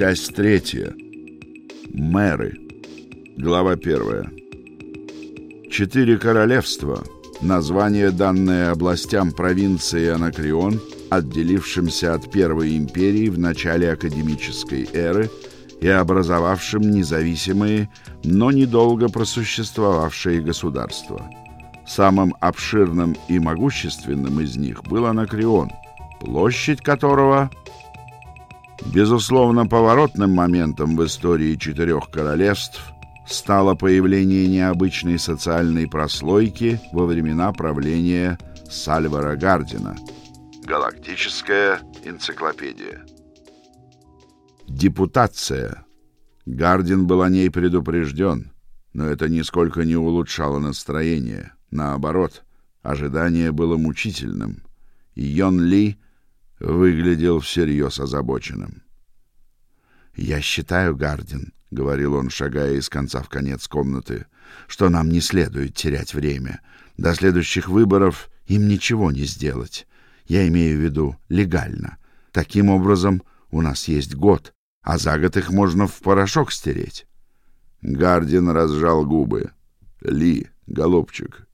Часть третья. Мэры. Глава первая. Четыре королевства. Название, данное областям провинции Анакреон, отделившимся от Первой империи в начале академической эры и образовавшим независимые, но недолго просуществовавшие государства. Самым обширным и могущественным из них был Анакреон, площадь которого Безусловно, поворотным моментом в истории четырех королевств стало появление необычной социальной прослойки во времена правления Сальвара Гардина. Галактическая энциклопедия. Депутация. Гардин был о ней предупрежден, но это нисколько не улучшало настроение. Наоборот, ожидание было мучительным. И Йон Ли — выглядел всерьез озабоченным. «Я считаю, Гардин», — говорил он, шагая из конца в конец комнаты, «что нам не следует терять время. До следующих выборов им ничего не сделать. Я имею в виду легально. Таким образом, у нас есть год, а за год их можно в порошок стереть». Гардин разжал губы. «Ли, голубчик,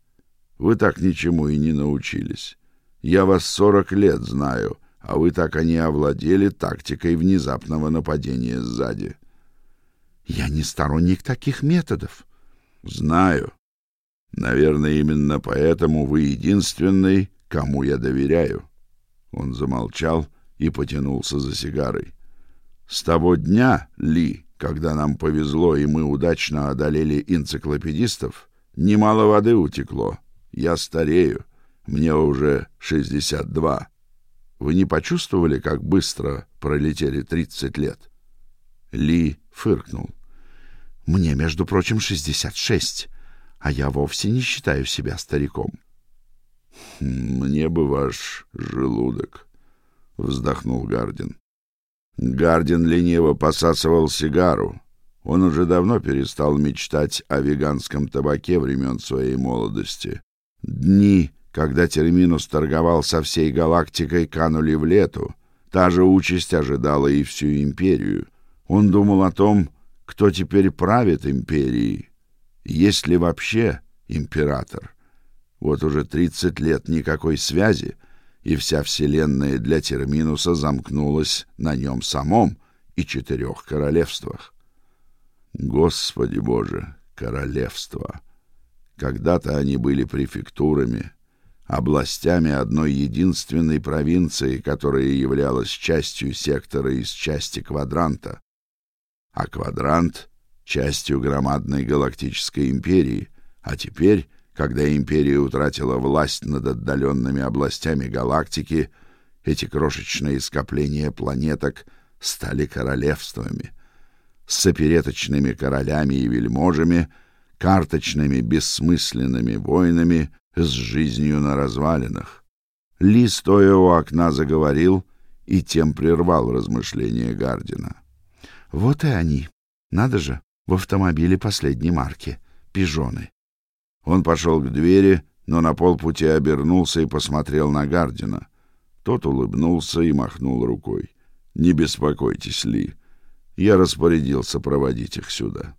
вы так ничему и не научились. Я вас сорок лет знаю» а вы так и не овладели тактикой внезапного нападения сзади. Я не сторонник таких методов. Знаю. Наверное, именно поэтому вы единственный, кому я доверяю. Он замолчал и потянулся за сигарой. С того дня, Ли, когда нам повезло и мы удачно одолели энциклопедистов, немало воды утекло. Я старею. Мне уже шестьдесят два. Вы не почувствовали, как быстро пролетели тридцать лет? Ли фыркнул. Мне, между прочим, шестьдесят шесть, а я вовсе не считаю себя стариком. Мне бы ваш желудок, вздохнул Гардин. Гардин лениво посасывал сигару. Он уже давно перестал мечтать о веганском табаке времен своей молодости. Дни когда Терминус торговал со всей галактикой, канули в лету. Та же участь ожидала и всю империю. Он думал о том, кто теперь правит империей, есть ли вообще император. Вот уже тридцать лет никакой связи, и вся вселенная для Терминуса замкнулась на нем самом и четырех королевствах. Господи Боже, королевства! Когда-то они были префектурами, областями одной единственной провинции, которая являлась частью сектора из части квадранта, а квадрант — частью громадной галактической империи, а теперь, когда империя утратила власть над отдаленными областями галактики, эти крошечные скопления планеток стали королевствами, с сопереточными королями и вельможами, карточными бессмысленными войнами, с жизнью на развалинах. Ли, стоя у окна, заговорил и тем прервал размышления Гардина. Вот и они. Надо же, в автомобиле последней марки. Пижоны. Он пошел к двери, но на полпути обернулся и посмотрел на Гардина. Тот улыбнулся и махнул рукой. Не беспокойтесь, Ли. Я распорядился проводить их сюда.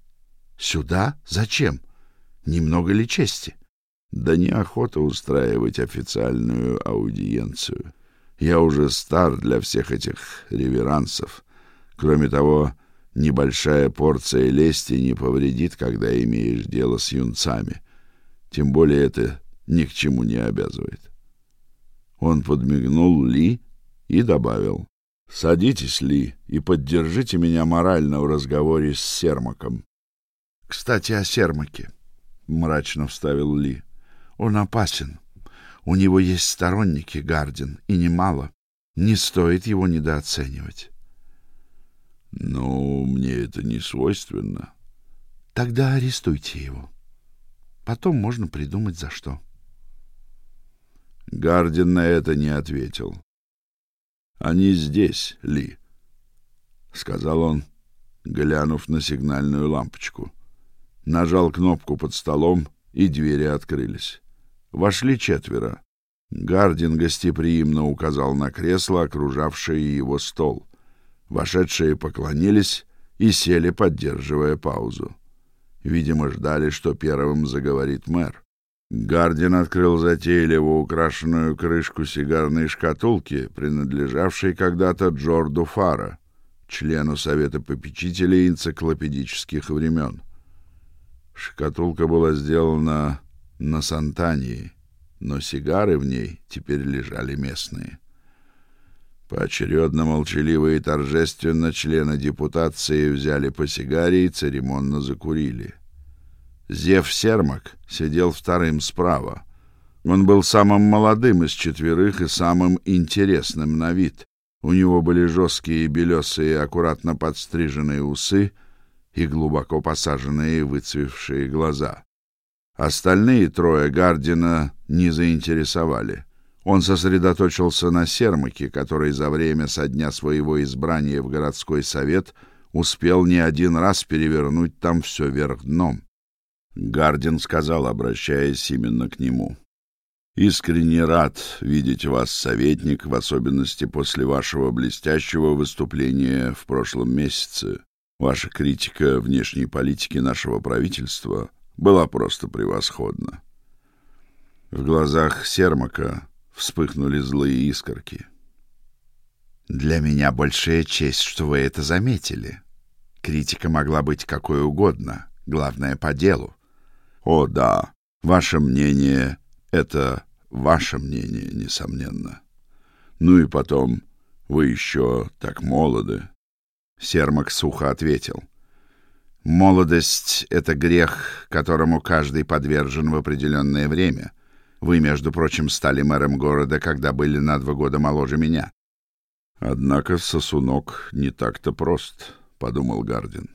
Сюда? Зачем? Немного ли чести? Да неохота устраивать официальную аудиенцию. Я уже стар для всех этих реверансов. Кроме того, небольшая порция лести не повредит, когда имеешь дело с юнцами. Тем более это ни к чему не обязывает. Он подмигнул Ли и добавил: "Садитесь, Ли, и поддержите меня морально в разговоре с Сермаком". "Кстати, о Сермаке", мрачно вставил Ли. Он опасен. У него есть сторонники, Гардин, и немало. Не стоит его недооценивать. Ну, мне это не свойственно. Тогда арестуйте его. Потом можно придумать за что. Гардин на это не ответил. Они здесь, Ли, сказал он, глянув на сигнальную лампочку. Нажал кнопку под столом, и двери открылись. Вошли четверо. Гардин гостеприимно указал на кресло, окружавшее его стол. Вошедшие поклонились и сели, поддерживая паузу. Видимо, ждали, что первым заговорит мэр. Гардин открыл затейливо украшенную крышку сигарной шкатулки, принадлежавшей когда-то Джорду Фара, члену Совета попечителей энциклопедических времен. Шкатулка была сделана на Сантании, но сигары в ней теперь лежали местные. Поочередно, молчаливо и торжественно члены депутации взяли по сигаре и церемонно закурили. Зев Сермак сидел вторым справа. Он был самым молодым из четверых и самым интересным на вид. У него были жесткие белесые, аккуратно подстриженные усы и глубоко посаженные выцвевшие глаза. Остальные трое Гардина не заинтересовали. Он сосредоточился на Сермаке, который за время со дня своего избрания в городской совет успел не один раз перевернуть там все вверх дном. Гардин сказал, обращаясь именно к нему: Искренне рад видеть вас, советник, в особенности после вашего блестящего выступления в прошлом месяце. Ваша критика внешней политики нашего правительства была просто превосходна. В глазах Сермака вспыхнули злые искорки. Для меня большая честь, что вы это заметили. Критика могла быть какой угодно, главное по делу. О, да, ваше мнение это ваше мнение, несомненно. Ну и потом, вы еще так молоды. Сермак сухо ответил: Молодость это грех, которому каждый подвержен в определенное время. Вы, между прочим, стали мэром города, когда были на два года моложе меня. Однако сосунок не так-то прост, подумал Гардин.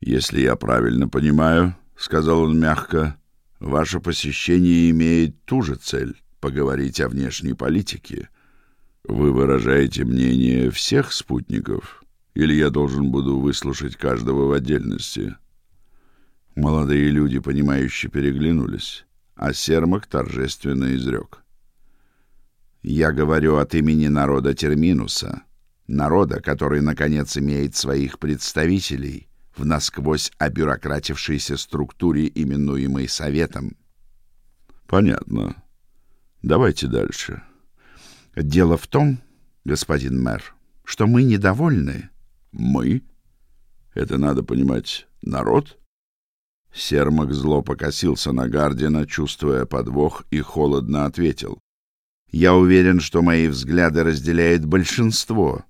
Если я правильно понимаю, сказал он мягко, ваше посещение имеет ту же цель поговорить о внешней политике. Вы выражаете мнение всех спутников, или я должен буду выслушать каждого в отдельности? Молодые люди, понимающе переглянулись а Сермак торжественно изрек. «Я говорю от имени народа Терминуса, народа, который, наконец, имеет своих представителей в насквозь обюрократившейся структуре, именуемой Советом». «Понятно. Давайте дальше». «Дело в том, господин мэр, что мы недовольны». «Мы? Это надо понимать народ?» Сермак зло покосился на Гардина, чувствуя подвох, и холодно ответил: "Я уверен, что мои взгляды разделяет большинство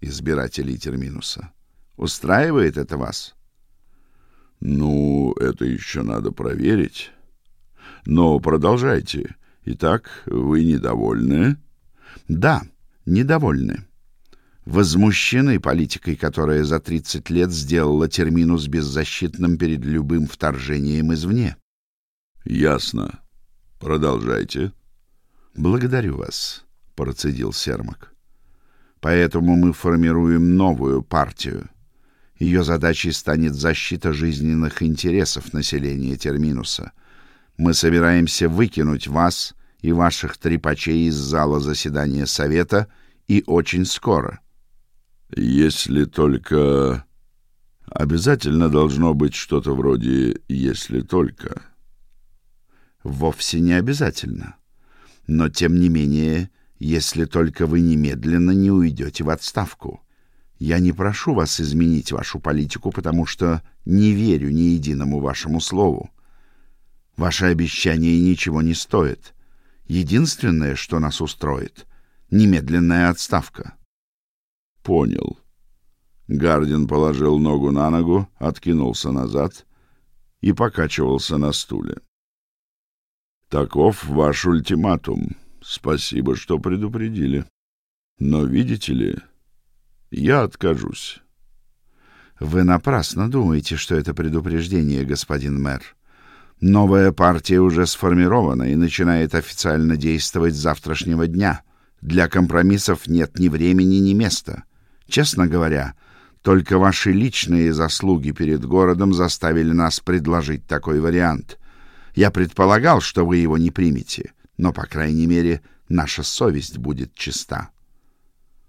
избирателей Терминуса. Устраивает это вас?" "Ну, это еще надо проверить. Но продолжайте. Итак, вы недовольны?" "Да, недовольны возмущены политикой, которая за 30 лет сделала терминус беззащитным перед любым вторжением извне. Ясно. Продолжайте. Благодарю вас, процедил Сермак. Поэтому мы формируем новую партию. Ее задачей станет защита жизненных интересов населения Терминуса. Мы собираемся выкинуть вас и ваших трепачей из зала заседания совета и очень скоро. Если только обязательно должно быть что-то вроде если только. Вовсе не обязательно. Но тем не менее, если только вы немедленно не уйдете в отставку. Я не прошу вас изменить вашу политику, потому что не верю ни единому вашему слову. Ваши обещания ничего не стоят. Единственное, что нас устроит немедленная отставка. Понял. Гардин положил ногу на ногу, откинулся назад и покачивался на стуле. Таков ваш ультиматум. Спасибо, что предупредили. Но видите ли, я откажусь. Вы напрасно думаете, что это предупреждение, господин мэр. Новая партия уже сформирована и начинает официально действовать с завтрашнего дня. Для компромиссов нет ни времени, ни места. Честно говоря, только ваши личные заслуги перед городом заставили нас предложить такой вариант. Я предполагал, что вы его не примете, но по крайней мере наша совесть будет чиста.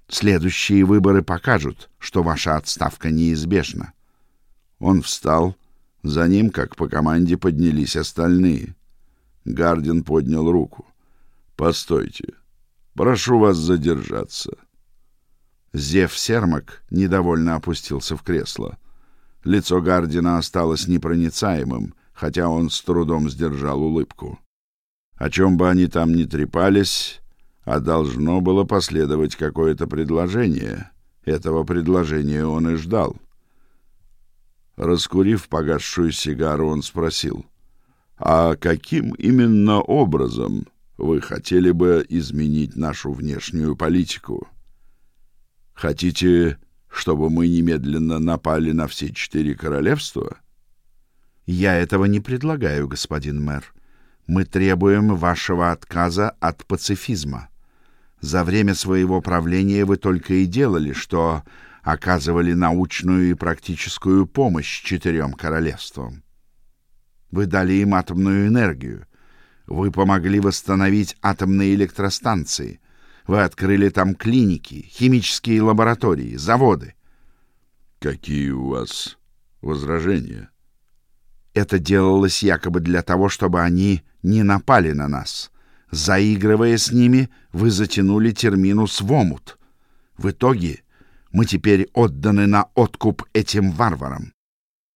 Следующие выборы покажут, что ваша отставка неизбежна. Он встал, за ним, как по команде, поднялись остальные. Гардин поднял руку. Постойте. Прошу вас задержаться. Зев Сермак недовольно опустился в кресло. Лицо Гардина осталось непроницаемым, хотя он с трудом сдержал улыбку. О чем бы они там ни трепались, а должно было последовать какое-то предложение. Этого предложения он и ждал. Раскурив погасшую сигару, он спросил: "А каким именно образом вы хотели бы изменить нашу внешнюю политику? Хотите, чтобы мы немедленно напали на все четыре королевства?" "Я этого не предлагаю, господин мэр. Мы требуем вашего отказа от пацифизма." За время своего правления вы только и делали, что оказывали научную и практическую помощь четырем королевствам. Вы дали им атомную энергию. Вы помогли восстановить атомные электростанции. Вы открыли там клиники, химические лаборатории, заводы. Какие у вас возражения? Это делалось якобы для того, чтобы они не напали на нас. Заигрывая с ними, вы затянули терминус в омут. В итоге мы теперь отданы на откуп этим варварам.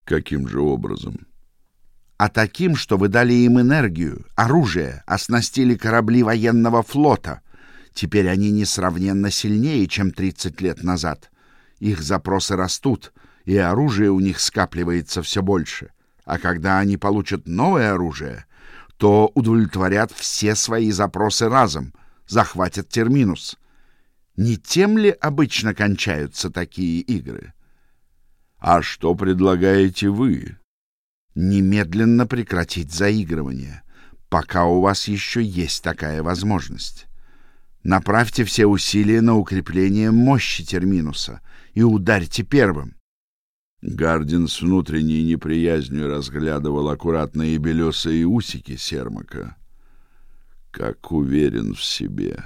Каким же образом? А таким, что вы дали им энергию, оружие, оснастили корабли военного флота. Теперь они несравненно сильнее, чем 30 лет назад. Их запросы растут, и оружие у них скапливается все больше. А когда они получат новое оружие, то удовлетворят все свои запросы разом, захватят терминус. Не тем ли обычно кончаются такие игры? А что предлагаете вы? Немедленно прекратить заигрывание, пока у вас еще есть такая возможность. Направьте все усилия на укрепление мощи терминуса и ударьте первым. Гардин с внутренней неприязнью разглядывал аккуратные белесые усики Сермака. Как уверен в себе,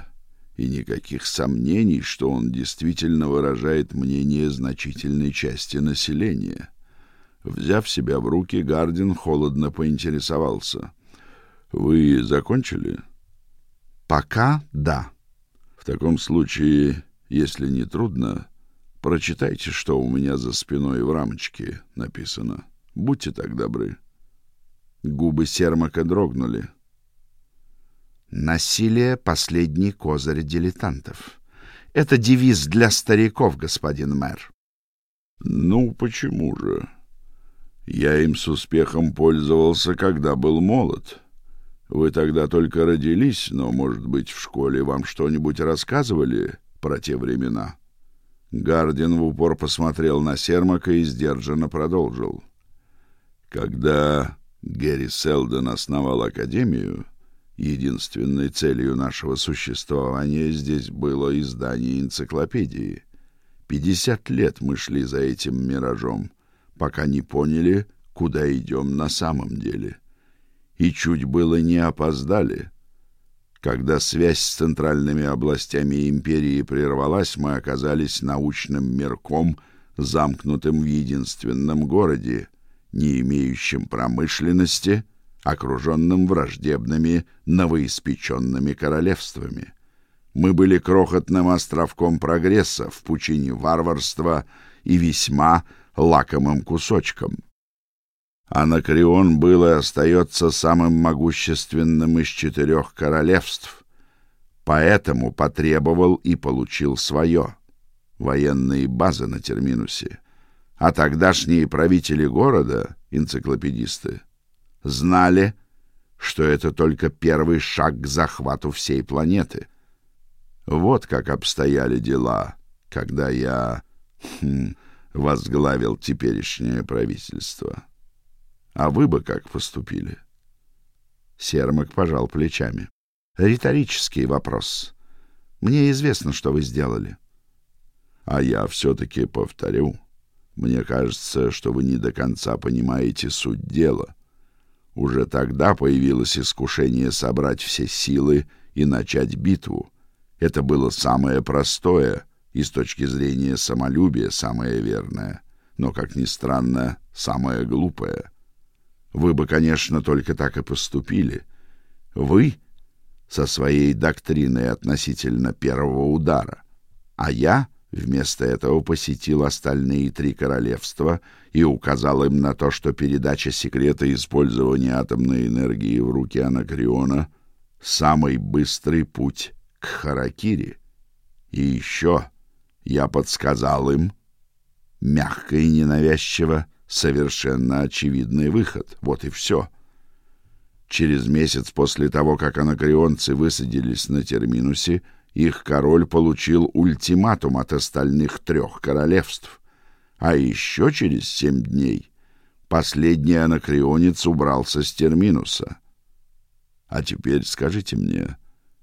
и никаких сомнений, что он действительно выражает мнение значительной части населения. Взяв себя в руки, Гардин холодно поинтересовался: "Вы закончили?" "Пока да. В таком случае, если не трудно, Прочитайте, что у меня за спиной в рамочке написано. Будьте так добры. Губы Сермака дрогнули. Насилие последний козырь дилетантов. Это девиз для стариков, господин мэр. Ну почему же? Я им с успехом пользовался, когда был молод. Вы тогда только родились, но, может быть, в школе вам что-нибудь рассказывали про те времена? Гардин в упор посмотрел на Сермака и сдержанно продолжил. Когда Гэри Селдон основал академию, единственной целью нашего существования здесь было издание энциклопедии. Пятьдесят лет мы шли за этим миражом, пока не поняли, куда идем на самом деле. И чуть было не опоздали. Когда связь с центральными областями империи прервалась, мы оказались научным мирком, замкнутым в единственном городе, не имеющем промышленности, окруженным враждебными новоиспеченными королевствами. Мы были крохотным островком прогресса в пучине варварства и весьма лакомым кусочком. Анакреон был и остается самым могущественным из четырех королевств, поэтому потребовал и получил свое — военные базы на Терминусе. А тогдашние правители города, энциклопедисты, знали, что это только первый шаг к захвату всей планеты. Вот как обстояли дела, когда я хм, возглавил теперешнее правительство. А вы бы как поступили? Сермак пожал плечами. Риторический вопрос. Мне известно, что вы сделали. А я все таки повторю. Мне кажется, что вы не до конца понимаете суть дела. Уже тогда появилось искушение собрать все силы и начать битву. Это было самое простое, и с точки зрения самолюбия самое верное, но, как ни странно, самое глупое. Вы бы, конечно, только так и поступили. Вы со своей доктриной относительно первого удара, а я вместо этого посетил остальные три королевства и указал им на то, что передача секрета использования атомной энергии в руки Анакреона — самый быстрый путь к Харакири. И еще я подсказал им, мягко и ненавязчиво, совершенно очевидный выход. Вот и все. Через месяц после того, как анакреонцы высадились на терминусе, их король получил ультиматум от остальных трех королевств. А еще через семь дней последний анакреонец убрался с терминуса. А теперь скажите мне,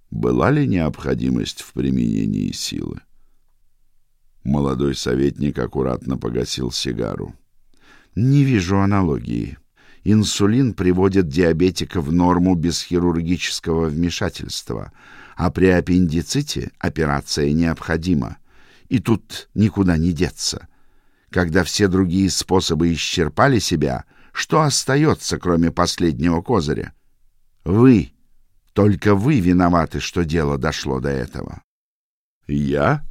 была ли необходимость в применении силы? Молодой советник аккуратно погасил сигару. Не вижу аналогии. Инсулин приводит диабетика в норму без хирургического вмешательства, а при аппендиците операция необходима. И тут никуда не деться. Когда все другие способы исчерпали себя, что остается, кроме последнего козыря? Вы, только вы виноваты, что дело дошло до этого. Я?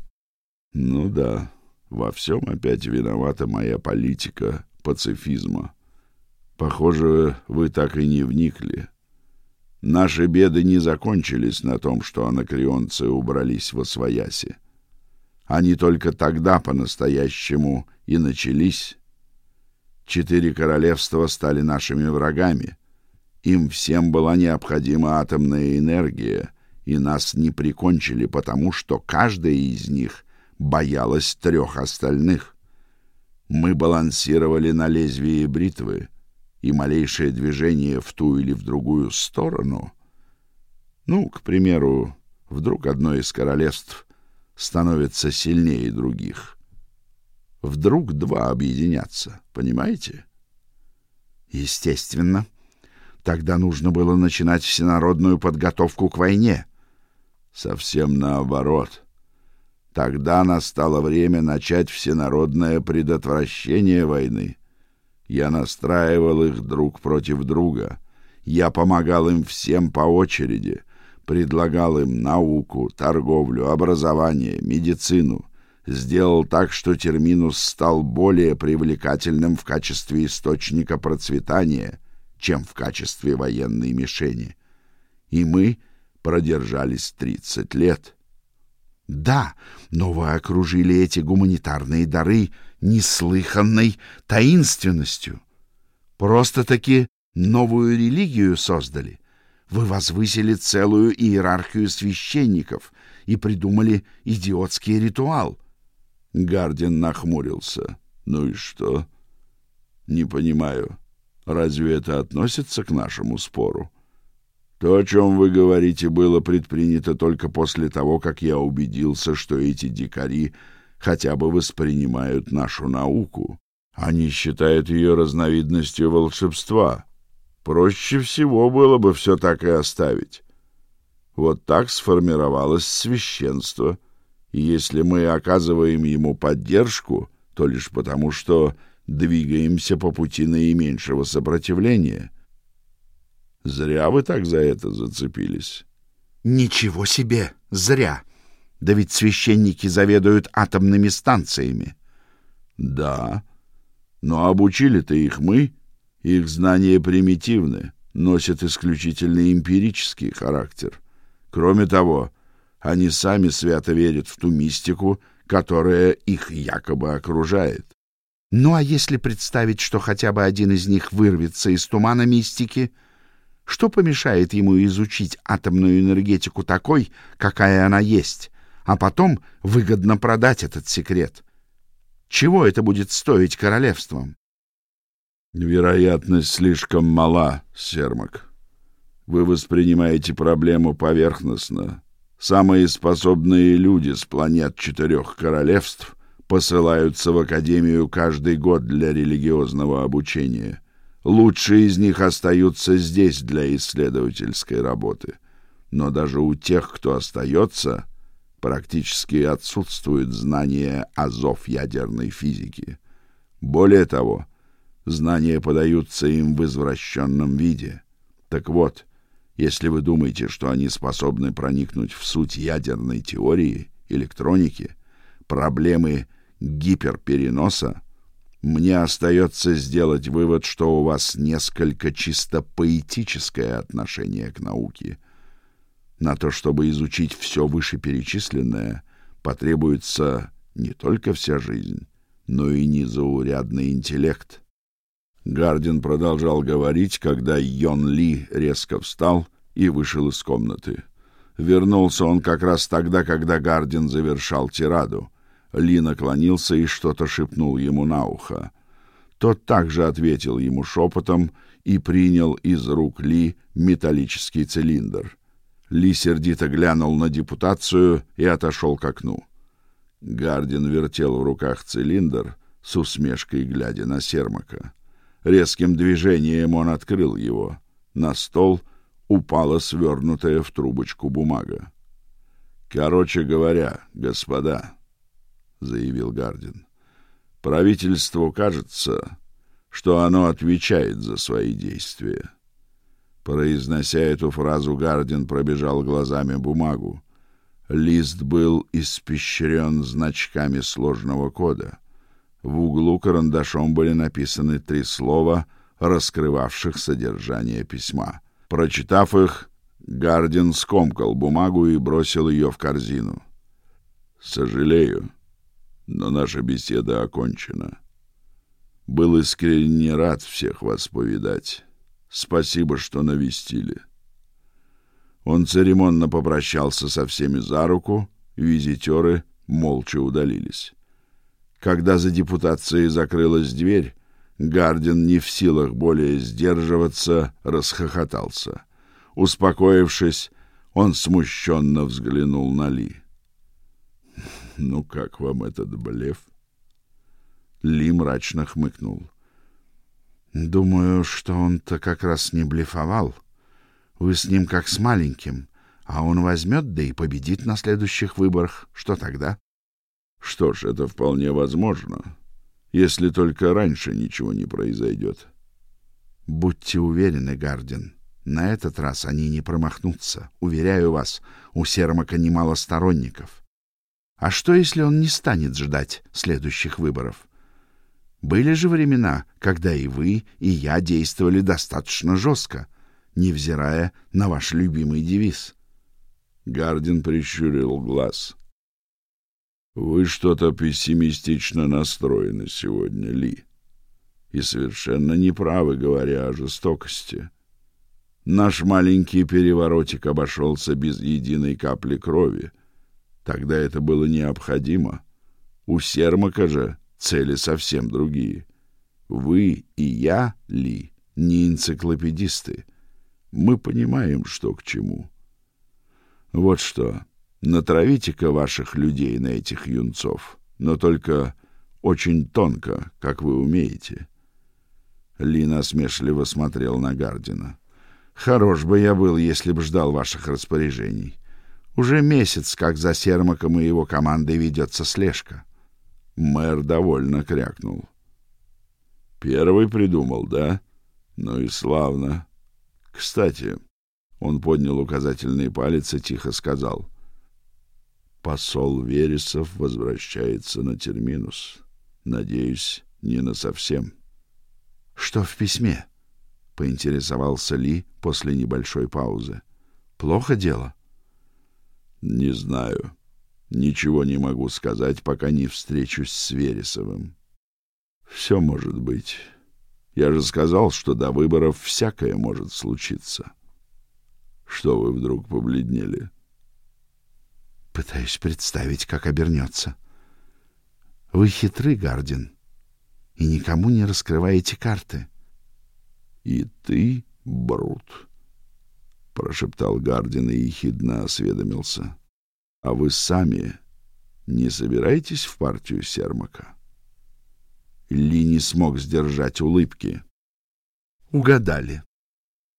Ну да, во всем опять виновата моя политика пацифизма. Похоже, вы так и не вникли. Наши беды не закончились на том, что анакреонцы убрались во свояси. Они только тогда по-настоящему и начались. Четыре королевства стали нашими врагами. Им всем была необходима атомная энергия, и нас не прикончили потому, что каждая из них боялась трех остальных. Мы балансировали на лезвии бритвы, и малейшее движение в ту или в другую сторону, ну, к примеру, вдруг одно из королевств становится сильнее других, вдруг два объединятся, понимаете? Естественно. Тогда нужно было начинать всенародную подготовку к войне. Совсем наоборот. Тогда настало время начать всенародное предотвращение войны. Я настраивал их друг против друга. Я помогал им всем по очереди, предлагал им науку, торговлю, образование, медицину. Сделал так, что терминус стал более привлекательным в качестве источника процветания, чем в качестве военной мишени. И мы продержались тридцать лет. Да, но вы окружили эти гуманитарные дары неслыханной таинственностью. Просто-таки новую религию создали. Вы возвысили целую иерархию священников и придумали идиотский ритуал. Гардин нахмурился. Ну и что? Не понимаю. Разве это относится к нашему спору? То, о чем вы говорите, было предпринято только после того, как я убедился, что эти дикари хотя бы воспринимают нашу науку. Они считают ее разновидностью волшебства. Проще всего было бы все так и оставить. Вот так сформировалось священство. И если мы оказываем ему поддержку, то лишь потому, что двигаемся по пути наименьшего сопротивления — Зря вы так за это зацепились. Ничего себе, зря. Да ведь священники заведуют атомными станциями. Да. Но обучили-то их мы. Их знания примитивны, носят исключительно эмпирический характер. Кроме того, они сами свято верят в ту мистику, которая их якобы окружает. Ну а если представить, что хотя бы один из них вырвется из тумана мистики, что помешает ему изучить атомную энергетику такой, какая она есть, а потом выгодно продать этот секрет? Чего это будет стоить королевствам? Вероятность слишком мала, Сермак. Вы воспринимаете проблему поверхностно. Самые способные люди с планет четырех королевств посылаются в академию каждый год для религиозного обучения. Лучшие из них остаются здесь для исследовательской работы. Но даже у тех, кто остается, практически отсутствует знание азов ядерной физики. Более того, знания подаются им в извращенном виде. Так вот, если вы думаете, что они способны проникнуть в суть ядерной теории, электроники, проблемы гиперпереноса, мне остается сделать вывод, что у вас несколько чисто поэтическое отношение к науке. На то, чтобы изучить все вышеперечисленное, потребуется не только вся жизнь, но и незаурядный интеллект. Гардин продолжал говорить, когда Йон Ли резко встал и вышел из комнаты. Вернулся он как раз тогда, когда Гардин завершал тираду. Ли наклонился и что-то шепнул ему на ухо. Тот также ответил ему шепотом и принял из рук Ли металлический цилиндр. Ли сердито глянул на депутацию и отошел к окну. Гардин вертел в руках цилиндр с усмешкой глядя на Сермака. Резким движением он открыл его. На стол упала свернутая в трубочку бумага. Короче говоря, господа, заявил Гардин. Правительству кажется, что оно отвечает за свои действия. Произнося эту фразу, Гардин пробежал глазами бумагу. Лист был испещрен значками сложного кода. В углу карандашом были написаны три слова, раскрывавших содержание письма. Прочитав их, Гардин скомкал бумагу и бросил ее в корзину. Сожалею, но наша беседа окончена. Был искренне рад всех вас повидать. Спасибо, что навестили. Он церемонно попрощался со всеми за руку, визитеры молча удалились. Когда за депутацией закрылась дверь, Гардин не в силах более сдерживаться, расхохотался. Успокоившись, он смущенно взглянул на Ли. Ну как вам этот блеф? Ли мрачно хмыкнул. Думаю, что он-то как раз не блефовал. Вы с ним как с маленьким, а он возьмет да и победит на следующих выборах. Что тогда? Что ж, это вполне возможно, если только раньше ничего не произойдет. Будьте уверены, Гардин, на этот раз они не промахнутся. Уверяю вас, у Сермака немало сторонников. А что, если он не станет ждать следующих выборов? Были же времена, когда и вы, и я действовали достаточно жестко, невзирая на ваш любимый девиз. Гардин прищурил глаз. Вы что-то пессимистично настроены сегодня, Ли. И совершенно не правы, говоря о жестокости. Наш маленький переворотик обошелся без единой капли крови. Тогда это было необходимо. У Сермака же цели совсем другие. Вы и я, Ли, не энциклопедисты. Мы понимаем, что к чему. Вот что, натравите-ка ваших людей на этих юнцов, но только очень тонко, как вы умеете. Ли насмешливо смотрел на Гардина. Хорош бы я был, если б ждал ваших распоряжений. Уже месяц, как за Сермаком и его командой ведется слежка. Мэр довольно крякнул. Первый придумал, да? Ну и славно. Кстати, он поднял указательный палец и тихо сказал: Посол Вересов возвращается на терминус. Надеюсь, не на совсем. Что в письме? поинтересовался Ли после небольшой паузы. Плохо дело. Не знаю. Ничего не могу сказать, пока не встречусь с Вересовым. Все может быть. Я же сказал, что до выборов всякое может случиться. Что вы вдруг побледнели? Пытаюсь представить, как обернется. Вы хитрый, Гардин, и никому не раскрываете карты. И ты, Брут, прошептал Гардин и ехидно осведомился: "А вы сами не собираетесь в партию Сермака?" Ли не смог сдержать улыбки. Угадали.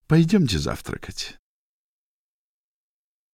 Пойдемте завтракать.